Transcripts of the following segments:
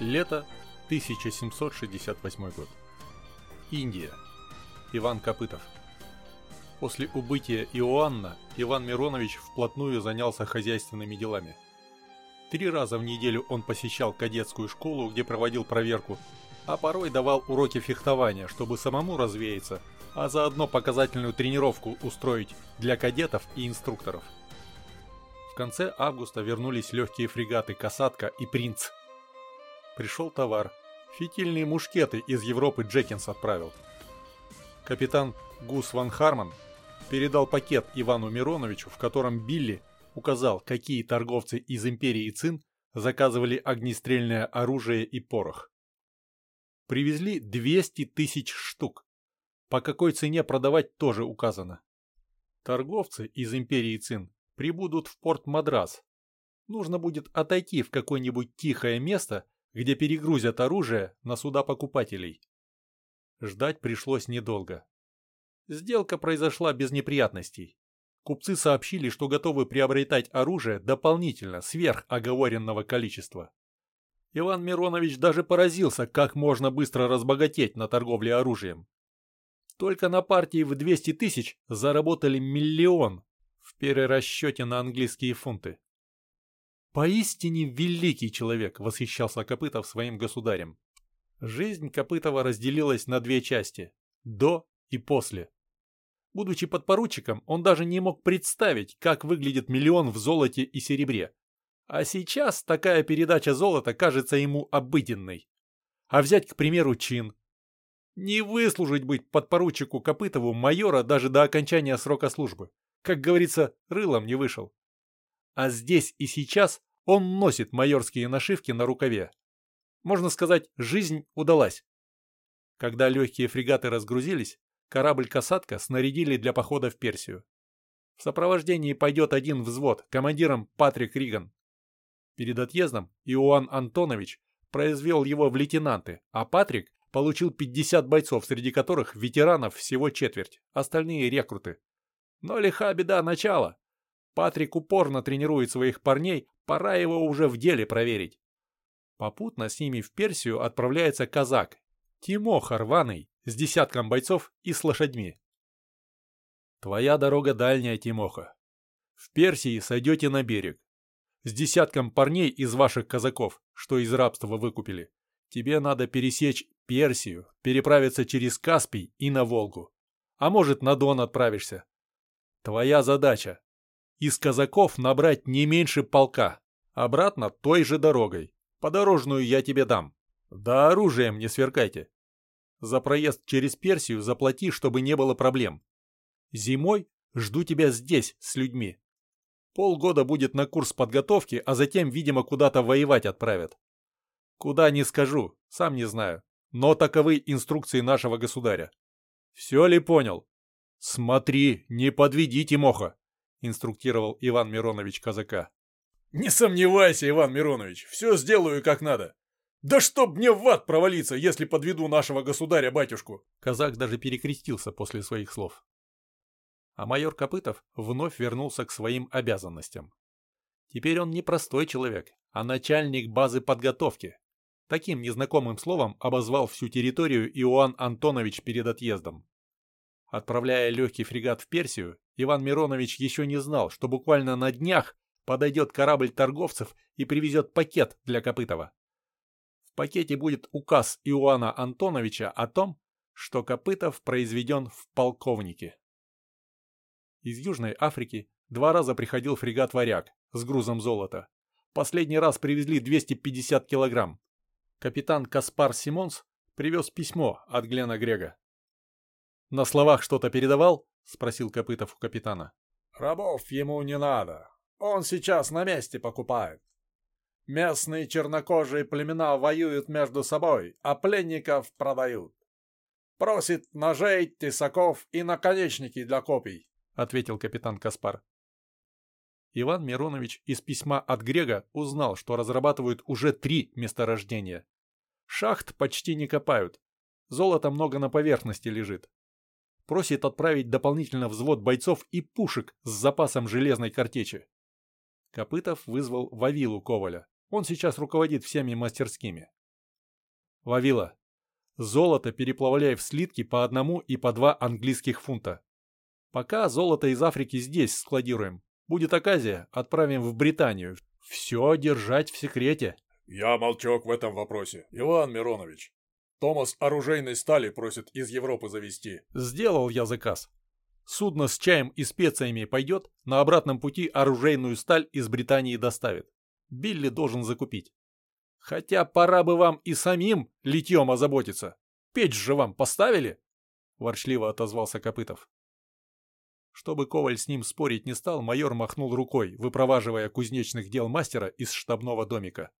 Лето 1768 год. Индия. Иван Копытов. После убытия Иоанна Иван Миронович вплотную занялся хозяйственными делами. Три раза в неделю он посещал кадетскую школу, где проводил проверку, а порой давал уроки фехтования, чтобы самому развеяться, а заодно показательную тренировку устроить для кадетов и инструкторов. В конце августа вернулись легкие фрегаты «Касатка» и «Принц», Пришел товар. Фитильные мушкеты из Европы Джекинс отправил. Капитан Гус Ван Харман передал пакет Ивану Мироновичу, в котором Билли указал, какие торговцы из империи Цин заказывали огнестрельное оружие и порох. Привезли 200 тысяч штук. По какой цене продавать тоже указано. Торговцы из империи Цин прибудут в порт Мадрас. Нужно будет отойти в какое-нибудь тихое место где перегрузят оружие на суда покупателей. Ждать пришлось недолго. Сделка произошла без неприятностей. Купцы сообщили, что готовы приобретать оружие дополнительно, сверх оговоренного количества. Иван Миронович даже поразился, как можно быстро разбогатеть на торговле оружием. Только на партии в 200 тысяч заработали миллион в перерасчете на английские фунты. Поистине великий человек, восхищался Копытов своим государем. Жизнь Копытова разделилась на две части – до и после. Будучи подпоручиком, он даже не мог представить, как выглядит миллион в золоте и серебре. А сейчас такая передача золота кажется ему обыденной. А взять, к примеру, чин. Не выслужить быть подпоручику Копытову майора даже до окончания срока службы. Как говорится, рылом не вышел. А здесь и сейчас он носит майорские нашивки на рукаве. Можно сказать, жизнь удалась. Когда легкие фрегаты разгрузились, корабль «Касатка» снарядили для похода в Персию. В сопровождении пойдет один взвод, командиром Патрик Риган. Перед отъездом Иоанн Антонович произвел его в лейтенанты, а Патрик получил 50 бойцов, среди которых ветеранов всего четверть, остальные рекруты. Но лиха беда начала. Патрик упорно тренирует своих парней, Пора его уже в деле проверить. Попутно с ними в Персию отправляется казак Тимоха рваный с десятком бойцов и с лошадьми. Твоя дорога дальняя, Тимоха. В Персии сойдете на берег. С десятком парней из ваших казаков, что из рабства выкупили. Тебе надо пересечь Персию, переправиться через Каспий и на Волгу. А может, на Дон отправишься. Твоя задача из казаков набрать не меньше полка. Обратно той же дорогой. Подорожную я тебе дам. Да оружием не сверкайте. За проезд через Персию заплати, чтобы не было проблем. Зимой жду тебя здесь с людьми. Полгода будет на курс подготовки, а затем, видимо, куда-то воевать отправят. Куда не скажу, сам не знаю. Но таковы инструкции нашего государя. Все ли понял? Смотри, не подведи Тимоха инструктировал Иван Миронович казака. «Не сомневайся, Иван Миронович, все сделаю как надо. Да чтоб мне в ад провалиться, если подведу нашего государя-батюшку!» Казак даже перекрестился после своих слов. А майор Копытов вновь вернулся к своим обязанностям. Теперь он не простой человек, а начальник базы подготовки. Таким незнакомым словом обозвал всю территорию Иоанн Антонович перед отъездом. Отправляя легкий фрегат в Персию, Иван Миронович еще не знал, что буквально на днях подойдет корабль торговцев и привезет пакет для Копытова. В пакете будет указ Иоанна Антоновича о том, что Копытов произведен в полковнике. Из Южной Африки два раза приходил фрегат «Варяг» с грузом золота. Последний раз привезли 250 килограмм. Капитан Каспар Симонс привез письмо от Глена Грега. «На словах что-то передавал?» — спросил Копытов у капитана. «Рабов ему не надо. Он сейчас на месте покупает. Местные чернокожие племена воюют между собой, а пленников продают. Просит ножей, тесаков и наконечники для копий», — ответил капитан Каспар. Иван Миронович из письма от Грега узнал, что разрабатывают уже три месторождения. Шахт почти не копают. Золота много на поверхности лежит просит отправить дополнительно взвод бойцов и пушек с запасом железной картечи. Копытов вызвал Вавилу Коваля. Он сейчас руководит всеми мастерскими. Вавила. Золото переплавляй в слитки по одному и по два английских фунта. Пока золото из Африки здесь складируем. Будет оказия, отправим в Британию. Все держать в секрете. Я молчок в этом вопросе, Иван Миронович. Томас оружейной стали просит из Европы завести. Сделал я заказ. Судно с чаем и специями пойдет, на обратном пути оружейную сталь из Британии доставит. Билли должен закупить. Хотя пора бы вам и самим литьем озаботиться. Печь же вам поставили? Ворчливо отозвался Копытов. Чтобы Коваль с ним спорить не стал, майор махнул рукой, выпроваживая кузнечных дел мастера из штабного домика.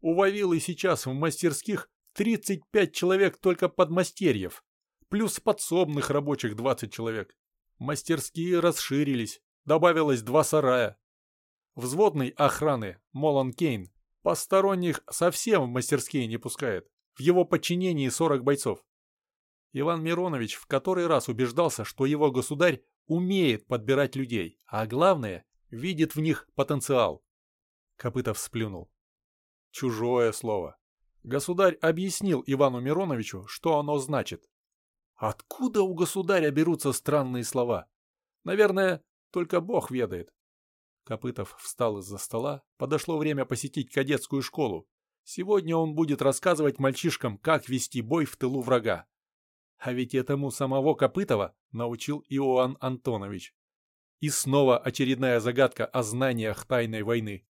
У Вавилы сейчас в мастерских 35 человек только подмастерьев, плюс подсобных рабочих 20 человек. Мастерские расширились, добавилось два сарая. Взводной охраны Молан Кейн посторонних совсем в мастерские не пускает. В его подчинении 40 бойцов. Иван Миронович в который раз убеждался, что его государь умеет подбирать людей, а главное, видит в них потенциал. Копытов сплюнул. Чужое слово. Государь объяснил Ивану Мироновичу, что оно значит. Откуда у государя берутся странные слова? Наверное, только Бог ведает. Копытов встал из-за стола. Подошло время посетить кадетскую школу. Сегодня он будет рассказывать мальчишкам, как вести бой в тылу врага. А ведь этому самого Копытова научил Иоанн Антонович. И снова очередная загадка о знаниях тайной войны.